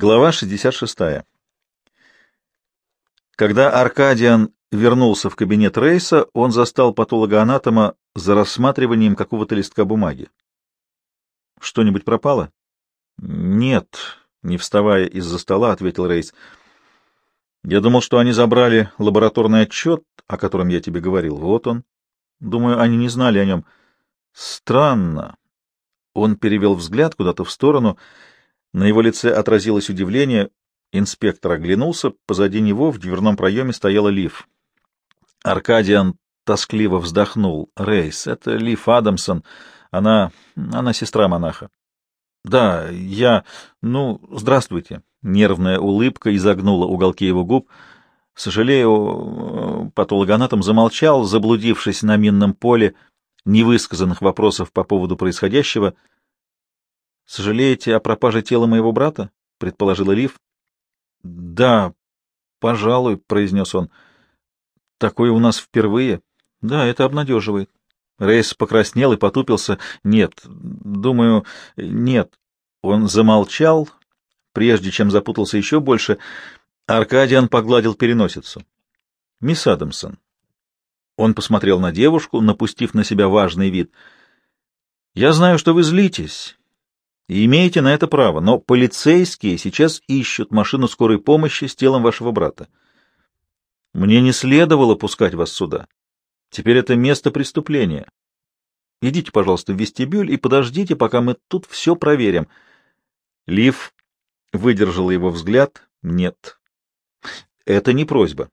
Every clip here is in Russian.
Глава 66. Когда Аркадиан вернулся в кабинет Рейса, он застал патологоанатома за рассматриванием какого-то листка бумаги. «Что-нибудь пропало?» «Нет», — не вставая из-за стола, ответил Рейс. «Я думал, что они забрали лабораторный отчет, о котором я тебе говорил. Вот он. Думаю, они не знали о нем. Странно». Он перевел взгляд куда-то в сторону. На его лице отразилось удивление. Инспектор оглянулся. Позади него в дверном проеме стояла Лив. Аркадиан тоскливо вздохнул. «Рейс, это Лив Адамсон. Она... она сестра монаха». «Да, я... ну, здравствуйте». Нервная улыбка изогнула уголки его губ. Сожалею, патологоанатом замолчал, заблудившись на минном поле невысказанных вопросов по поводу происходящего. «Сожалеете о пропаже тела моего брата?» — предположила Лив. «Да, пожалуй», — произнес он. «Такое у нас впервые. Да, это обнадеживает». Рейс покраснел и потупился. «Нет, думаю, нет». Он замолчал, прежде чем запутался еще больше. Аркадиан погладил переносицу. «Мисс Адамсон». Он посмотрел на девушку, напустив на себя важный вид. «Я знаю, что вы злитесь, и имеете на это право, но полицейские сейчас ищут машину скорой помощи с телом вашего брата. Мне не следовало пускать вас сюда. Теперь это место преступления. Идите, пожалуйста, в вестибюль и подождите, пока мы тут все проверим. Лив выдержала его взгляд. Нет. Это не просьба.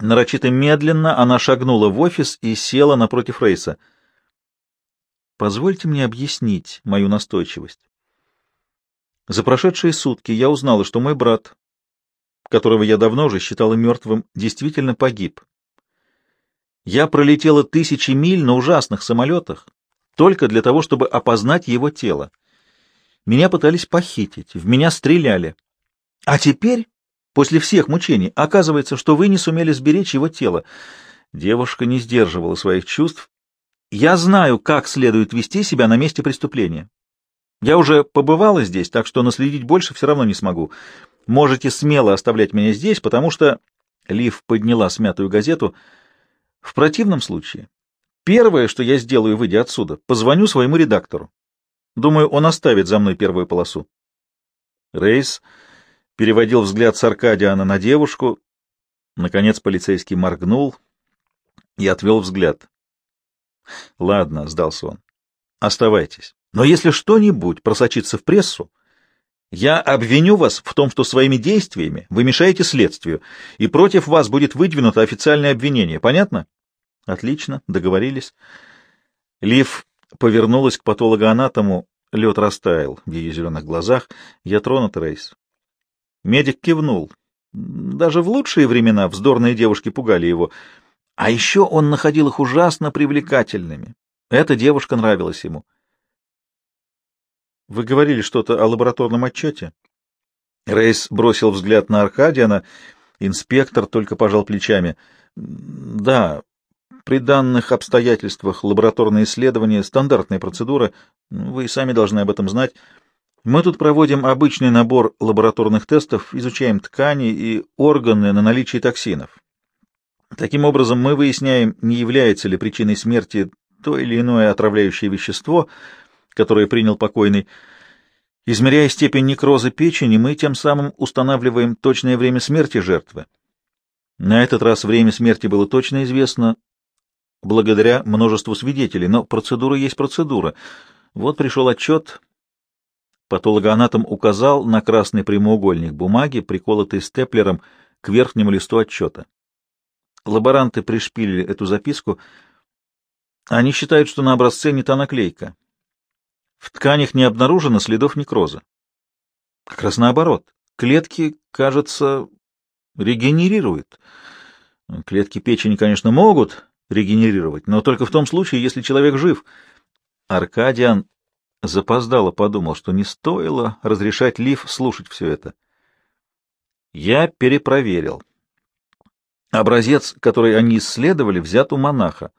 Нарочито медленно она шагнула в офис и села напротив Рейса. Позвольте мне объяснить мою настойчивость. За прошедшие сутки я узнала, что мой брат, которого я давно уже считала мертвым, действительно погиб. Я пролетела тысячи миль на ужасных самолетах только для того, чтобы опознать его тело. Меня пытались похитить, в меня стреляли. А теперь, после всех мучений, оказывается, что вы не сумели сберечь его тело. Девушка не сдерживала своих чувств. Я знаю, как следует вести себя на месте преступления. Я уже побывала здесь, так что наследить больше все равно не смогу. Можете смело оставлять меня здесь, потому что...» Лив подняла смятую газету. «В противном случае, первое, что я сделаю, выйдя отсюда, позвоню своему редактору. Думаю, он оставит за мной первую полосу». Рейс переводил взгляд с Аркадиана на девушку. Наконец полицейский моргнул и отвел взгляд. «Ладно», — сдался он, — «оставайтесь. Но если что-нибудь просочится в прессу, я обвиню вас в том, что своими действиями вы мешаете следствию, и против вас будет выдвинуто официальное обвинение. Понятно? Отлично, договорились. Лив повернулась к патологоанатому, лед растаял в ее зеленых глазах. Я тронут, Рейс. Медик кивнул. Даже в лучшие времена вздорные девушки пугали его. А еще он находил их ужасно привлекательными. Эта девушка нравилась ему. Вы говорили что-то о лабораторном отчете? Рейс бросил взгляд на Аркадиана. Инспектор только пожал плечами. Да, при данных обстоятельствах лабораторные исследования — стандартная процедура. Вы и сами должны об этом знать. Мы тут проводим обычный набор лабораторных тестов, изучаем ткани и органы на наличие токсинов. Таким образом, мы выясняем, не является ли причиной смерти то или иное отравляющее вещество — которые принял покойный. Измеряя степень некроза печени, мы тем самым устанавливаем точное время смерти жертвы. На этот раз время смерти было точно известно благодаря множеству свидетелей, но процедура есть процедура. Вот пришел отчет. Патологоанатом указал на красный прямоугольник бумаги, приколотый степлером к верхнему листу отчета. Лаборанты пришпилили эту записку. Они считают, что на образце не та наклейка. В тканях не обнаружено следов некроза. Как раз наоборот. Клетки, кажется, регенерируют. Клетки печени, конечно, могут регенерировать, но только в том случае, если человек жив. Аркадиан запоздало подумал, что не стоило разрешать Лив слушать все это. Я перепроверил. Образец, который они исследовали, взят у монаха.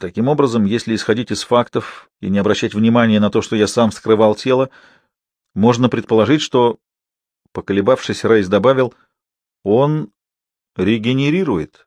Таким образом, если исходить из фактов и не обращать внимания на то, что я сам скрывал тело, можно предположить, что Поколебавшись, Рейс добавил, «Он регенерирует